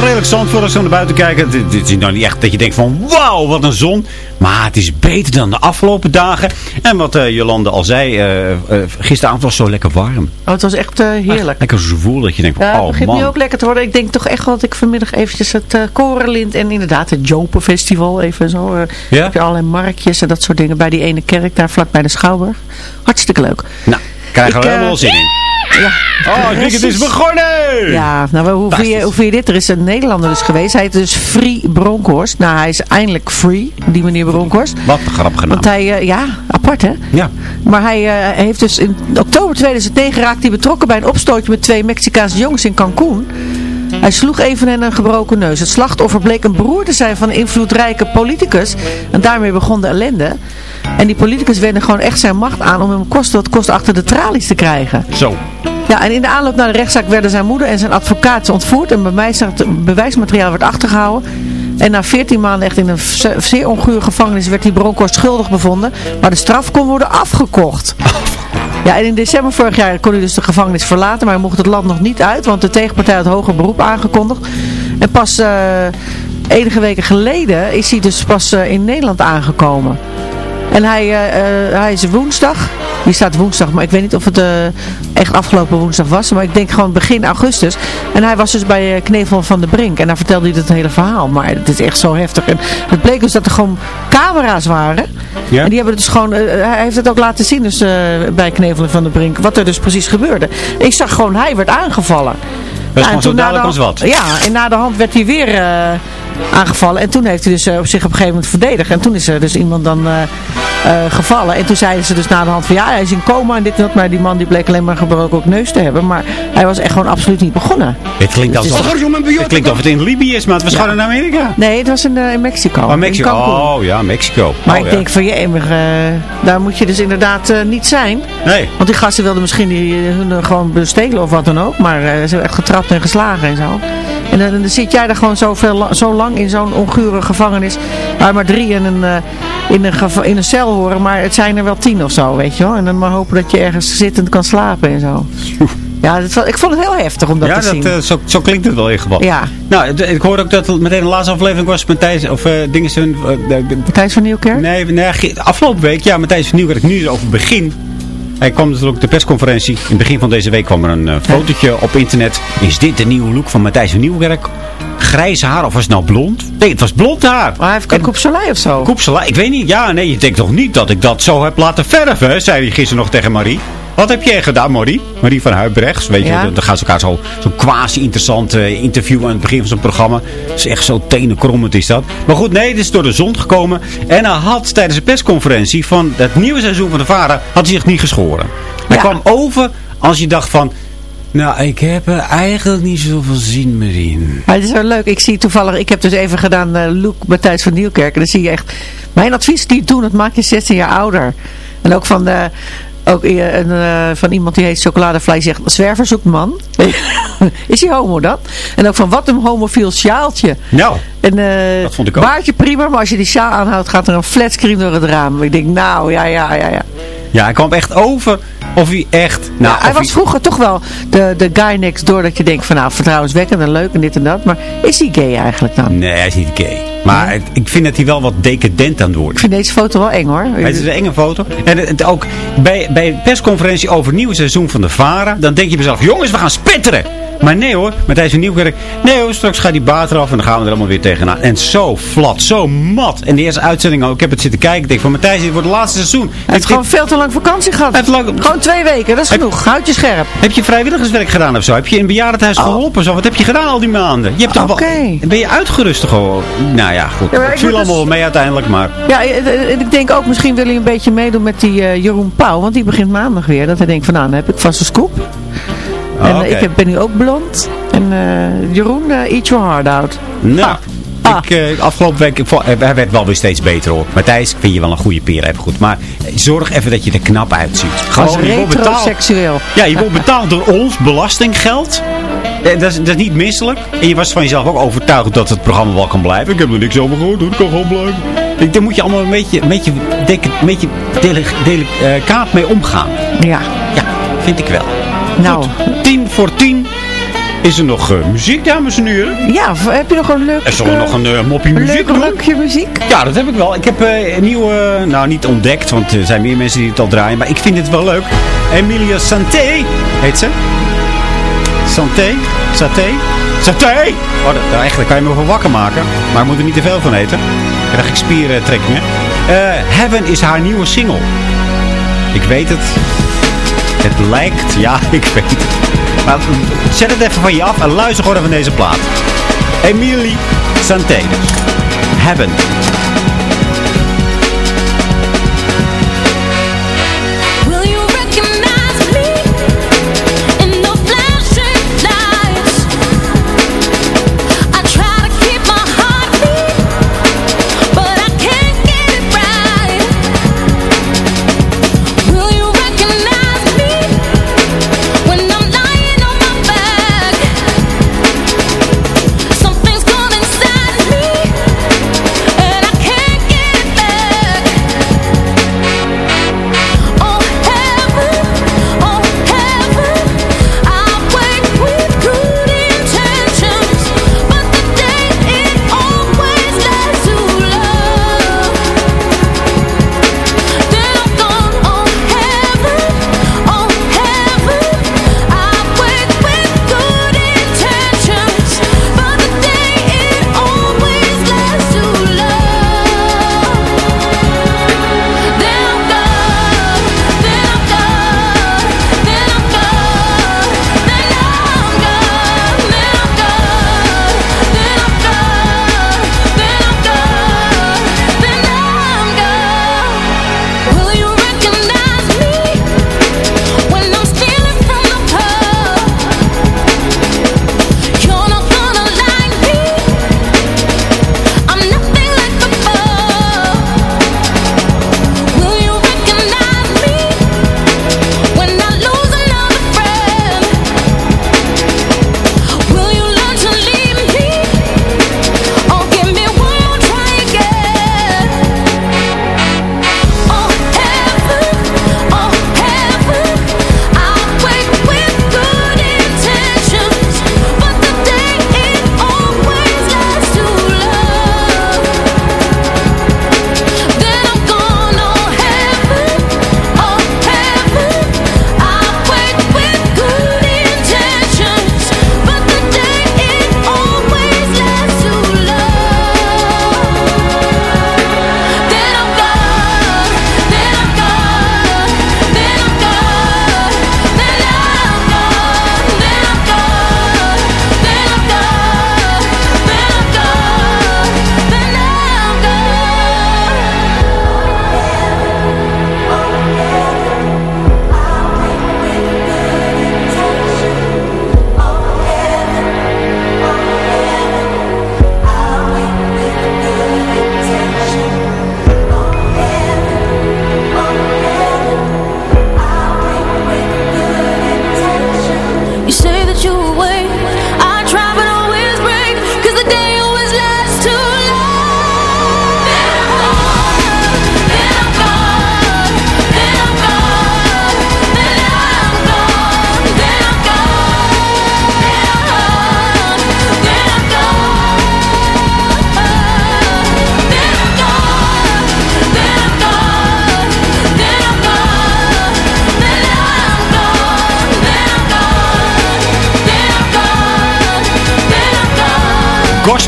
redelijk zandvoort als we naar buiten kijken. Dit, dit is nou niet echt dat je denkt van, wauw, wat een zon. Maar het is beter dan de afgelopen dagen. En wat eh, Jolande al zei, eh, eh, gisteravond was het zo lekker warm. Oh, het was echt heerlijk. Lekker zwoel dat je denkt van, Ja, het oh begint nu man. ook lekker te worden. Ik denk toch echt wel dat ik vanmiddag eventjes het Korenlint en inderdaad het Jopen Festival even zo. Ja? Heb je allerlei marktjes en dat soort dingen bij die ene kerk daar vlak bij de Schouwburg. Hartstikke leuk. Nou, krijgen we Ik, helemaal zin in. Ja. Oh, het weekend is begonnen! Ja, nou, hoe vind, je, hoe vind je dit? Er is een Nederlander dus geweest. Hij heet dus Free Bronkhorst. Nou, hij is eindelijk free, die meneer Bronkhorst. Wat een grappige naam. Want hij, eh, ja, apart hè? Ja. Maar hij eh, heeft dus in oktober 2009 raakte hij betrokken bij een opstootje met twee Mexicaanse jongens in Cancún. Hij sloeg een van hen een gebroken neus. Het slachtoffer bleek een broer te zijn van een invloedrijke politicus. En daarmee begon de ellende. En die politicus wendde gewoon echt zijn macht aan om hem kost wat kost achter de tralies te krijgen. Zo. Ja, en in de aanloop naar de rechtszaak werden zijn moeder en zijn advocaat ontvoerd. En bewijs- bewijsmateriaal werd achtergehouden. En na 14 maanden echt in een ze- zeer ongure gevangenis werd die Bronkhorst schuldig bevonden. Maar de straf kon worden afgekocht. <laughs> Ja, en in december vorig jaar kon hij dus de gevangenis verlaten. Maar hij mocht het land nog niet uit, want de tegenpartij had hoger beroep aangekondigd. En pas eh, enige weken geleden is hij dus pas eh, in Nederland aangekomen. En hij, eh, eh, hij is woensdag. Die staat woensdag, maar ik weet niet of het eh, echt afgelopen woensdag was. Maar ik denk gewoon begin augustus. En hij was dus bij Knevel van de Brink. En daar vertelde hij het hele verhaal. Maar het is echt zo heftig. En het bleek dus dat er gewoon camera's waren. Ja? En die hebben dus gewoon, hij heeft het ook laten zien dus, bij Knevel van de Brink. Wat er dus precies gebeurde. Ik zag gewoon, hij werd aangevallen. Dat Ja, en toen dadelijk de als wat. Ja, en na de hand werd hij weer aangevallen. En toen heeft hij dus eh, op zich op een gegeven moment verdedigd. En toen is er dus iemand dan eh, eh, gevallen. En toen zeiden ze dus na de hand van ja, hij is in coma en dit en dat. Maar die man die bleek alleen maar gebroken ook neus te hebben. Maar hij was echt gewoon absoluut niet begonnen. Het klinkt Het is alsof het klinkt of het in Libië is, maar het was gewoon in Amerika. Nee, het was in, eh, in Mexico. Oh, Mexico. Oh, ja, Mexico. Maar Oh, ik ja. denk van je, uh, daar moet je dus inderdaad eh, niet zijn. Nee. Want die gasten wilden misschien die, eh, hun eh, gewoon bestelen of wat dan ook. Maar eh, ze hebben echt getrapt en geslagen en zo. En dan, dan zit jij daar gewoon zo, veel, zo lang in zo'n ongure gevangenis. Waar maar drie in een, eh, in, een in een cel horen. Maar het zijn er wel tien of zo, weet je wel. En dan maar hopen dat je ergens zittend kan slapen en zo. Ja, dat, ik vond het heel heftig om dat ja, te dat, zien. eh, zo, zo klinkt het wel in geval. Ja. Nou, ik hoorde ook dat het meteen de laatste aflevering was met Thijs, of eh dingen zijn... Matthijs van Nieuwkerk? Nee, nee, ge- afgelopen week, ja, Matthijs van Nieuwkerk, nu is het over begin. Hij kwam natuurlijk op de persconferentie. In het begin van deze week kwam er een eh, fotootje op internet. Is dit de nieuwe look van Matthijs van Nieuwkerk? Grijze haar, of was het nou blond? Nee, het was blond haar. Maar hij heeft een koepselij of zo. Koepselij, ik weet niet. Ja, nee, je denkt toch niet dat ik dat zo heb laten verven, zei hij gisteren nog tegen Marie. Wat heb jij gedaan, Marie? Marie van Huibrechts. Weet je, dan gaan ze elkaar zo- zo'n quasi-interessant eh, interview aan het begin van zo'n programma. Dat is echt zo tenenkrommend is dat. Maar goed, nee, het is door de zon gekomen. En hij had tijdens de persconferentie van het nieuwe seizoen van de Vara, had hij zich niet geschoren. Hij kwam over als je dacht van, nou, ik heb er eigenlijk niet zoveel zin meer in. Maar het is wel leuk. Ik zie toevallig, ik heb dus even gedaan uh, Loek Matthijs van Nieuwkerk. En dan zie je echt, mijn advies die doen, dat maak je 16 jaar ouder. En ook van de... Ook eh, een, van iemand die heet Chocoladevlees zegt, zwerver zoekt man. <laughs> Is hij homo dan? En ook van, wat een homofiel sjaaltje. Nou, en, eh, dat vond ik ook. Baardje prima, maar als je die sjaal aanhoudt, gaat er een flatscreen door het raam. Ik denk, nou, ja, ja, ja, ja. Ja, hij kwam echt over of hij echt... Nou, Ja, hij was vroeger toch wel de, de guy next door dat je denkt van nou vertrouwenswekkend en leuk en dit en dat. Maar is hij gay eigenlijk dan? Nee, hij is niet gay. Maar ik vind dat hij wel wat decadent aan het worden Ik vind deze foto wel eng hoor. Het is een enge foto. En het, ook bij, bij een persconferentie over het nieuwe seizoen van de Vara. Dan denk je mezelf, jongens, we gaan spetteren. Maar nee hoor, Matthijs van Nieuwkerk. Nee hoor, straks gaat die baat eraf en dan gaan we er allemaal weer tegenaan. En zo flat, zo mat. En de eerste uitzending ook, ik heb het zitten kijken. Ik denk van Matthijs, dit wordt het laatste seizoen. Hij heeft gewoon veel te lang vakantie gehad. Gewoon twee weken, dat is genoeg. Houd je scherp. Heb je vrijwilligerswerk gedaan of zo? Heb je in een bejaardenhuis geholpen zo? Wat heb je gedaan al die maanden? Je hebt toch Oké. wel, ben je uitgerust gewoon? Nou ja, goed. Ja, het viel allemaal dus- mee uiteindelijk, maar... Ja, eh, eh, ik denk ook misschien wil hij een beetje meedoen met die eh, Jeroen Pauw. Want die begint maandag weer. Dat hij denkt van nou, dan heb ik vast een scoop. En eh, ik ben nu ook blond. En eh, Jeroen, eh, eat your heart out. Nou, ik, eh, afgelopen week, ik hij werd wel weer steeds beter hoor. Matthijs, ik vind je wel een goede peer, even goed. Maar zorg even dat je er knap uitziet. Als je wordt betaald. Ja, je wordt betaald door ons, belastinggeld. Dat is, dat is niet misselijk. En je was van jezelf ook overtuigd dat het programma wel kan blijven. Ik heb er niks over gehoord, hoor. het kan gewoon blijven. Ik, daar moet je allemaal een beetje, een beetje, dek- een beetje delicaat mee omgaan. Ja. Ja, vind ik wel. Nou. Goed, tien voor tien is er nog eh, muziek, dames en heren. Ja, heb je nog een leuk... Er zal er eh, nog een eh, moppie muziek leuk doen. rukje muziek? Ja, dat heb ik wel. Ik heb eh, een nieuwe, nou niet ontdekt, want er zijn meer mensen die het al draaien. Maar ik vind het wel leuk. Emilia Santé heet ze. Santé? Saté? Saté! Oh, dat, nou, daar kan je me wel wakker maken. Maar je moet er niet te veel van eten. Dan krijg ik spiertrekkingen. Heaven is haar nieuwe single. Ik weet het. Het lijkt, ja, <laughs> ik weet het. Maar zet het even van je af en luister gewoon even deze plaat. Emilie Santé. Heaven.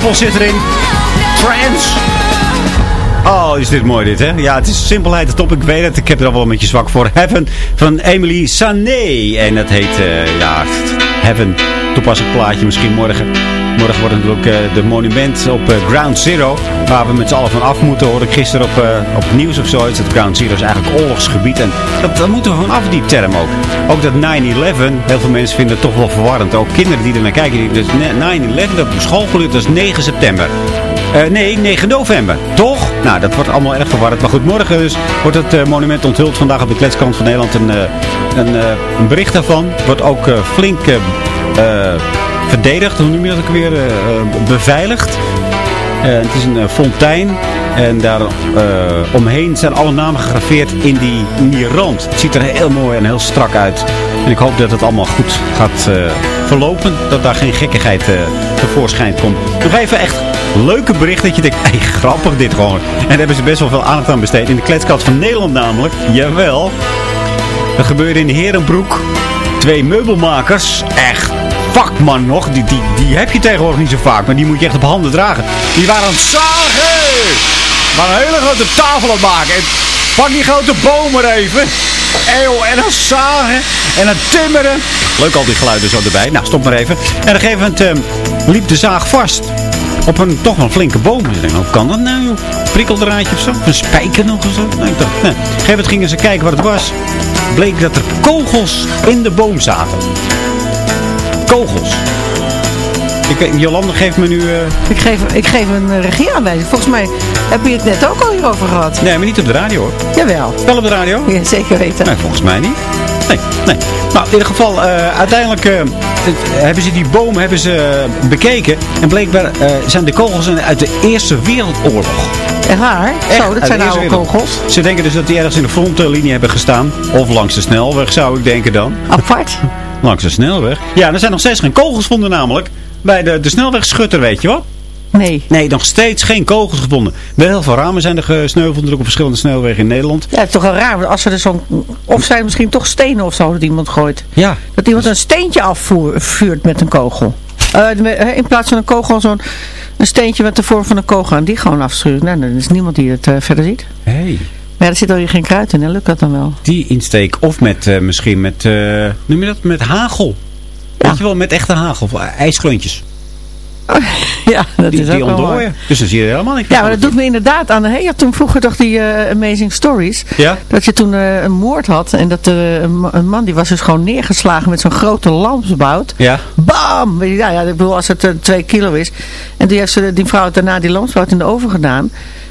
Gospel zit erin. Trance. Oh, is dit mooi dit, hè? Ja, het is simpelheid de top. Ik weet het. Ik heb er al wel een beetje zwak voor. Heaven van Emily Sané. En dat heet, eh, ja, Heaven. Toepasselijk plaatje misschien morgen. Morgen wordt natuurlijk uh, de monument op eh, Ground Zero. Waar we met z'n allen van af moeten. Hoorde ik gisteren op, uh, op nieuws of zoiets. Het Ground Zero is eigenlijk oorlogsgebied. En dat, moeten we van af, die term ook. Ook dat 9-11. Heel veel mensen vinden het toch wel verwarrend. Ook kinderen die er naar kijken. Dus 9-11, dat op school geleerd, dat is 9 september. Uh, nee, 9 november. Toch? Nou, dat wordt allemaal erg verwarrend. Maar goed, morgen dus wordt het uh, monument onthuld. Vandaag op de kletskant van Nederland een, uh, een, een bericht daarvan. Wordt ook flink verdedigd. Hoe noem je dat ook weer? beveiligd. het is een fontein. En daar omheen zijn alle namen gegraveerd in die, in rand. Het ziet er heel mooi en heel strak uit. En ik hoop dat het allemaal goed gaat verlopen. Dat daar geen gekkigheid tevoorschijn komt. Nog even echt leuke bericht dat je denkt, hey, grappig dit gewoon. En daar hebben ze best wel veel aandacht aan besteed. In de kletskast van Nederland namelijk. Jawel. Dat gebeurde in Herenbroek. Twee meubelmakers. Echt vakman nog. Die, die, die heb je tegenwoordig niet zo vaak. Maar die moet je echt op handen dragen. Die waren zagen. Maar een hele grote tafel aan maken. En pak die grote maar even. Eeuw, en dan zagen. En dan timmeren. Leuk al die geluiden zo erbij. Nou, stop maar even. En op een gegeven moment um, liep de zaag vast op een toch wel flinke boom. Ik denk, hoe kan dat nou, joh? Prikkeldraadje of zo? Een spijker nog of zo? Nou, ik dacht, nee. Op een gegeven moment gingen ze kijken wat het was. Bleek dat er kogels in de boom zaten. Kogels. Ik, Jolande geeft me nu... Uh... Ik, geef, ik geef een uh, regieaanwijzing. Volgens mij heb je het net ook al hierover gehad. Nee, maar niet op de radio hoor. Jawel. Wel op de radio? Ja, zeker weten. Nee, volgens mij niet. Nee, nee. Nou, in ieder geval, uh, uiteindelijk uh, hebben ze die bomen hebben ze bekeken. En blijkbaar zijn de kogels uit de Eerste Wereldoorlog. Echt waar? Echt, Zo, dat zijn oude kogels. Ze denken dus dat die ergens in de frontlinie hebben gestaan. Of langs de snelweg, zou ik denken dan. Apart. <laughs> langs de snelweg. Ja, er zijn nog steeds geen kogels gevonden namelijk. Bij de, de snelwegschutter, weet je wat? Nee. Nee, nog steeds geen kogels gevonden. Wel heel veel ramen zijn er gesneuveld op verschillende snelwegen in Nederland. Ja, het is toch wel raar. Als er zo'n... Of zijn misschien toch stenen of zo dat iemand gooit. Ja. Dat iemand een steentje afvuurt met een kogel. Uh, in plaats van een kogel zo'n een steentje met de vorm van een kogel. En die gewoon afschuurt. Nou, dan is niemand die het uh, verder ziet. Hey. Maar er zit al hier geen kruid in. Lukt dat dan wel. Die insteek. Of met uh, misschien met... noem je dat? Met hagel. Ja. Weet je wel, met echte hagel. IJsklontjes. <laughs> Ja, dat die, is die ook wel. Dus dan zie je helemaal niet Ja, maar dat doet me inderdaad aan. Je had toen vroeger toch die uh, Amazing Stories. Ja? Dat je toen uh, een moord had. En dat uh, een, een, man die was dus gewoon neergeslagen met zo'n grote lamsbout. Ja. Bam! Ja, ja, ik bedoel als het twee kilo is. En die heeft ze, die vrouw daarna die lamsbout in de oven gedaan.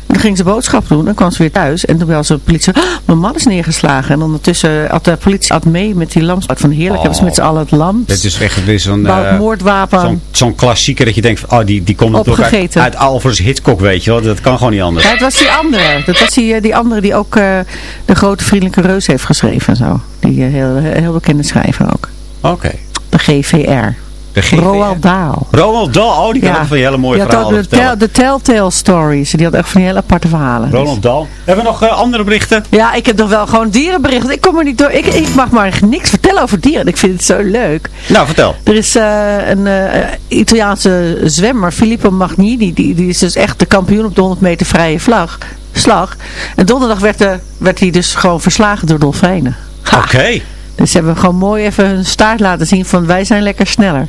En toen ging ze boodschap doen. Dan kwam ze weer thuis. En toen belde ze de politie. Oh, mijn man is neergeslagen. En ondertussen had de politie had mee met die lamsbout. Van heerlijk. Oh. Hebben ze met z'n allen het lam. Dit is echt weer zo'n... Uh, moordwapen. Zo'n zo klassieker dat je denkt. Oh, die, die komt natuurlijk uit, uit Hitchcock, weet je wel. Dat kan gewoon niet anders. Ja, het was die andere. Dat was die, die andere die ook uh, de grote vriendelijke reus heeft geschreven. En zo. Die uh, heel, heel bekende schrijver ook. Oké. Okay. De GVR. Roald Dahl. Roald Dahl, oh die kan ja. van die hele mooie die verhalen de, tel, de Telltale Stories. Die had echt van die hele aparte verhalen. Roald Dahl. Hebben we nog uh, andere berichten? Ja, ik heb nog wel gewoon dierenberichten. Ik kom er niet door. Ik, ik mag maar niks vertellen over dieren. Ik vind het zo leuk. Nou, vertel. Er is uh, een uh, Italiaanse zwemmer, Filippo Magnini. Die, die is dus echt de kampioen op de 100 meter vrije vlag, slag. En donderdag werd, de, werd hij dus gewoon verslagen door dolfijnen. Oké. Okay. Dus ze hebben gewoon mooi even hun staart laten zien van wij zijn lekker sneller.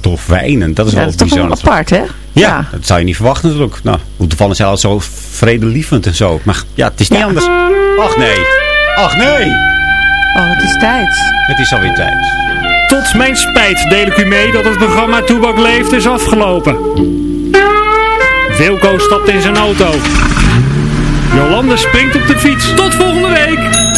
Dolfijnen, dat is ja, wel dat is bizar. toch wel apart, hè? Ja, ja, dat zou je niet verwachten natuurlijk. Nou, toevallig zijn altijd zo vredelievend en zo. Maar ja, het is niet ja. anders. Ach nee. Ach nee. Oh, het is tijd. Het is alweer tijd. Tot mijn spijt deel ik u mee dat het programma Toebak Leeft is afgelopen. Wilco stapt in zijn auto. Jolande springt op de fiets. Tot volgende week.